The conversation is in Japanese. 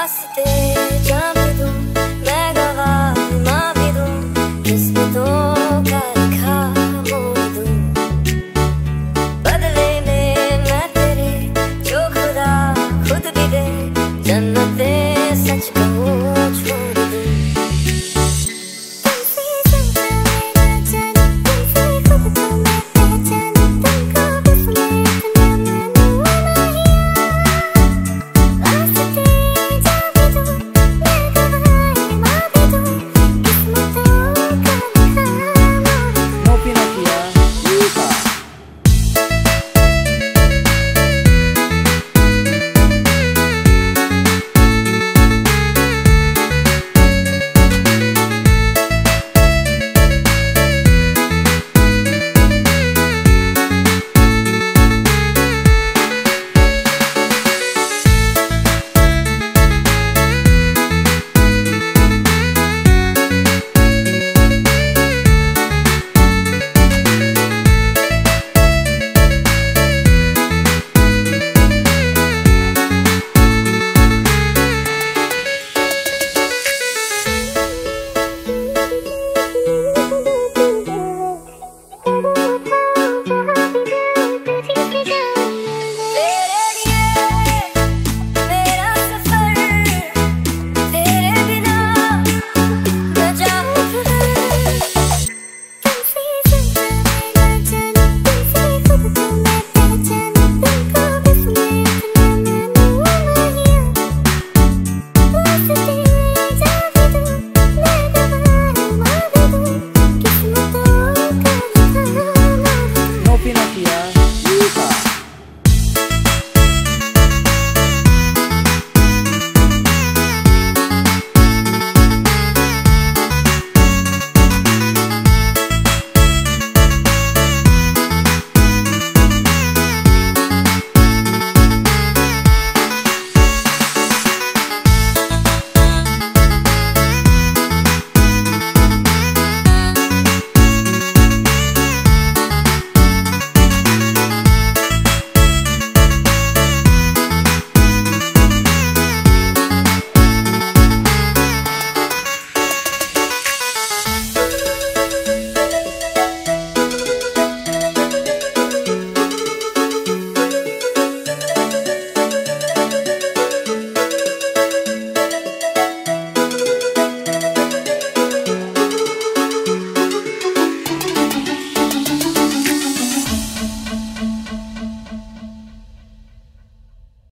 わせて